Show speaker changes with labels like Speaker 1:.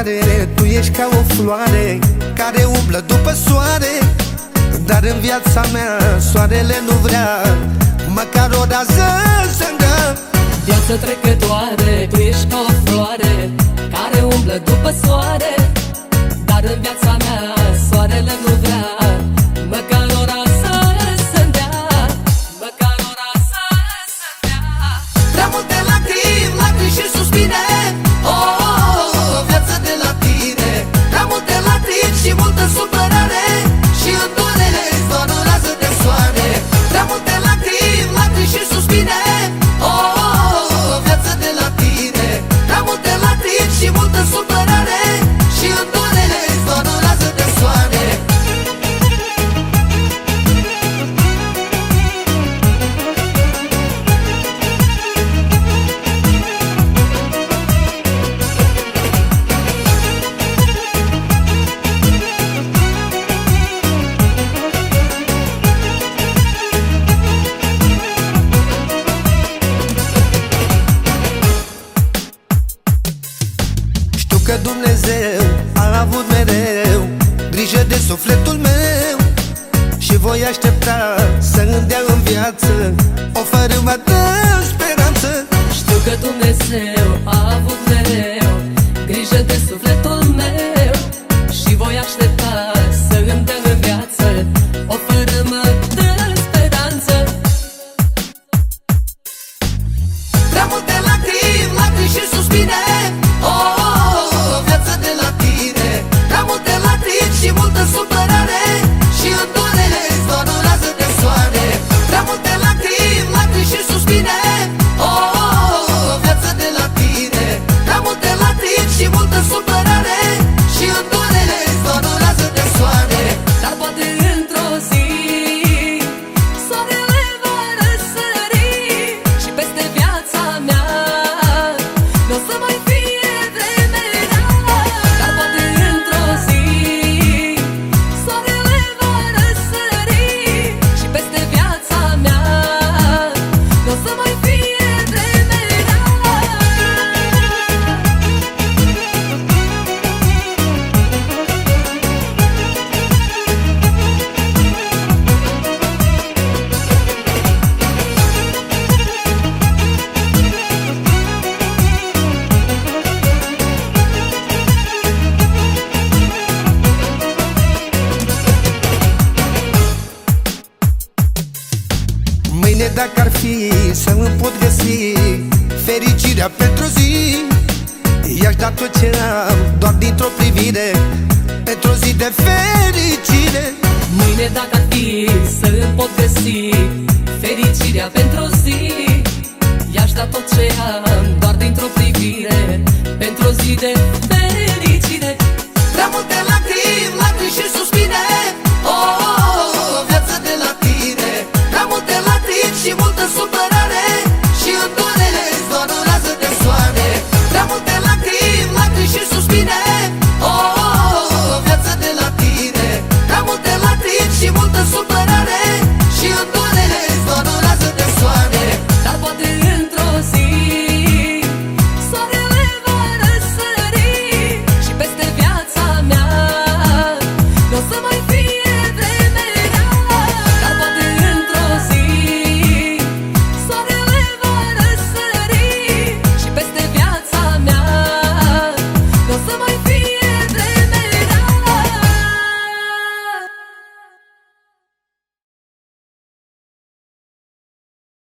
Speaker 1: mare Tu ești ca o floare Care umblă după soare. Dar în viața mea Soarele nu vrea Măcar o rază să-mi dă.
Speaker 2: Viață trecătoare Tu ești ca o floare Care umblă după soare. Dar în viața mea Soarele nu vrea Măcar o rază să-mi dea. Măcar o rază să-mi dea.
Speaker 1: Prea multe lacrimi, lacrimi și suspine sufletul meu Și voi aștepta să îmi dea în viață O fărâmă de speranță.
Speaker 2: Știu că Dumnezeu
Speaker 1: lacrimi și suspine Oh, viață de la tine. Prea multe lacrimi și multă supărare Mâine dacă ar fi să îmi pot găsi. Fericirea pentru zi I-aș da tot ce am doar dintr-o privire. Pentru o zi de fericire.
Speaker 2: Mâine dacă ar fi să îmi pot găsi Fericirea pentru o zi I-aș da tot ce am doar dintr-o privire. Pentru o zi de fericire.
Speaker 1: Prea multe lacrimi